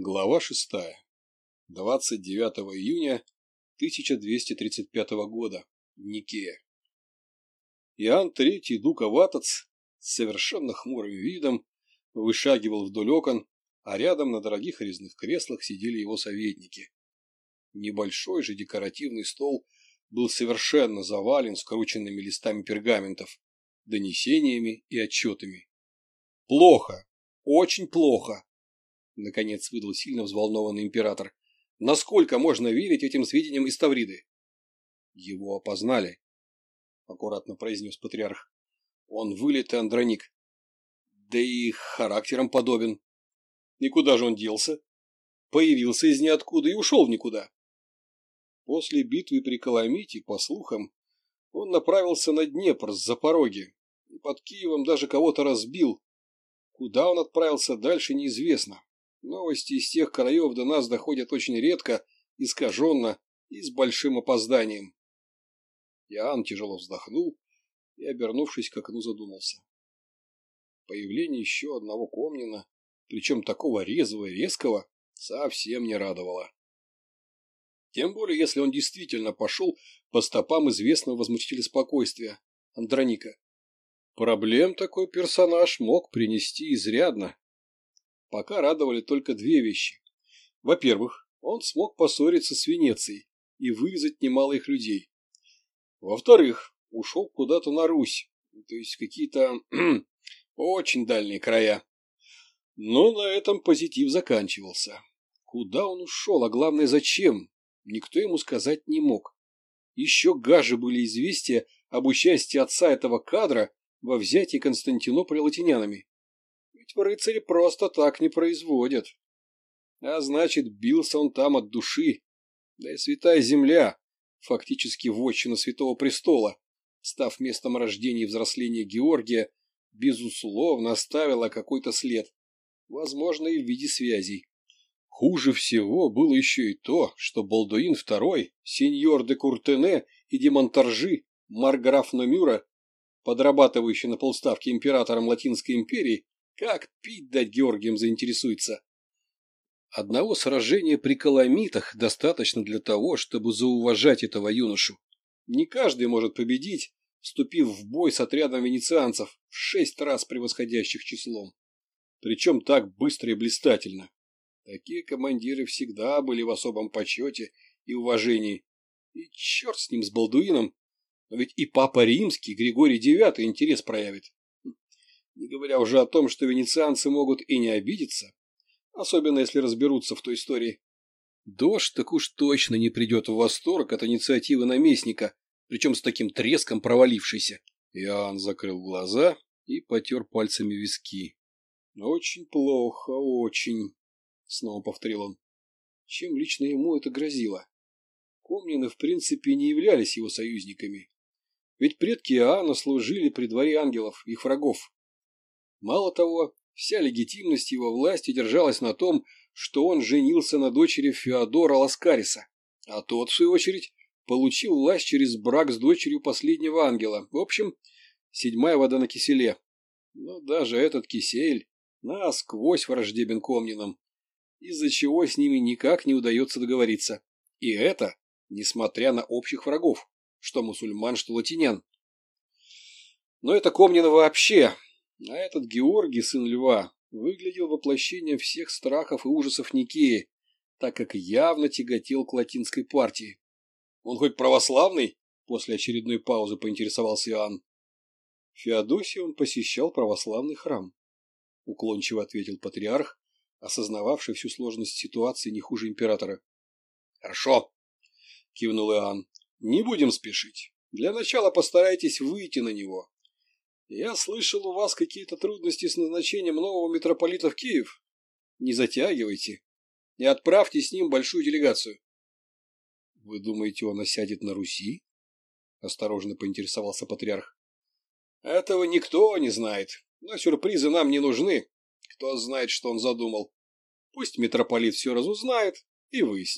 Глава 6. 29 июня 1235 года. Никея. Иоанн III Дука Ватац с совершенно хмурым видом вышагивал вдоль окон, а рядом на дорогих резных креслах сидели его советники. Небольшой же декоративный стол был совершенно завален скрученными листами пергаментов, донесениями и отчетами. Плохо, очень плохо Наконец выдал сильно взволнованный император. Насколько можно верить этим сведениям из Тавриды? Его опознали, аккуратно произнес патриарх. Он вылитый андроник. Да и характером подобен. И куда же он делся? Появился из ниоткуда и ушел никуда. После битвы при Коломите, по слухам, он направился на Днепр с Запороги и под Киевом даже кого-то разбил. Куда он отправился дальше, неизвестно. Новости из тех краев до нас доходят очень редко, искаженно и с большим опозданием. Иоанн тяжело вздохнул и, обернувшись к окну, задумался. Появление еще одного Комнина, причем такого резвого и резкого, совсем не радовало. Тем более, если он действительно пошел по стопам известного возмутителя спокойствия, Андроника. Проблем такой персонаж мог принести изрядно пока радовали только две вещи. Во-первых, он смог поссориться с Венецией и вырезать немало их людей. Во-вторых, ушел куда-то на Русь, то есть какие-то очень дальние края. Но на этом позитив заканчивался. Куда он ушел, а главное зачем, никто ему сказать не мог. Еще гаже были известия об участии отца этого кадра во взятии Константинополя латинянами. Качество просто так не производят. А значит, бился он там от души. Да и святая земля, фактически вотчина Святого Престола, став местом рождения и взросления Георгия, безусловно оставила какой-то след, возможно, и в виде связей. Хуже всего было еще и то, что Балдуин II, сеньор де Куртене и де Монтаржи, Марграф Номюра, подрабатывающий на полставки императором Латинской империи, как пить дать Георгием заинтересуется? Одного сражения при Коломитах достаточно для того, чтобы зауважать этого юношу. Не каждый может победить, вступив в бой с отрядом венецианцев в шесть раз превосходящих числом. Причем так быстро и блистательно. Такие командиры всегда были в особом почете и уважении. И черт с ним, с Балдуином. Но ведь и папа римский Григорий IX интерес проявит не говоря уже о том, что венецианцы могут и не обидеться, особенно если разберутся в той истории. Дождь так уж точно не придет в восторг от инициативы наместника, причем с таким треском провалившейся. Иоанн закрыл глаза и потер пальцами виски. «Очень плохо, очень», — снова повторил он. Чем лично ему это грозило? Комнины, в принципе, не являлись его союзниками. Ведь предки Иоанна служили при дворе ангелов, их врагов. Мало того, вся легитимность его власти держалась на том, что он женился на дочери Феодора Ласкариса, а тот, в свою очередь, получил власть через брак с дочерью последнего ангела. В общем, седьмая вода на киселе. Но даже этот кисель насквозь враждебен к Омнинам, из-за чего с ними никак не удается договориться. И это несмотря на общих врагов, что мусульман, что латинян. Но это Комнина вообще а этот Георгий, сын льва, выглядел воплощением всех страхов и ужасов Никеи, так как явно тяготел к латинской партии. «Он хоть православный?» – после очередной паузы поинтересовался Иоанн. В Феодосии он посещал православный храм, – уклончиво ответил патриарх, осознававший всю сложность ситуации не хуже императора. «Хорошо», – кивнул Иоанн, – «не будем спешить. Для начала постарайтесь выйти на него, я слышал, у вас какие-то трудности с назначением нового митрополита в Киев. Не затягивайте. И отправьте с ним большую делегацию. Вы думаете, он осядет на Руси? Осторожно поинтересовался патриарх. Этого никто не знает. Но сюрпризы нам не нужны. Кто знает, что он задумал. Пусть митрополит все разузнает и выяснит.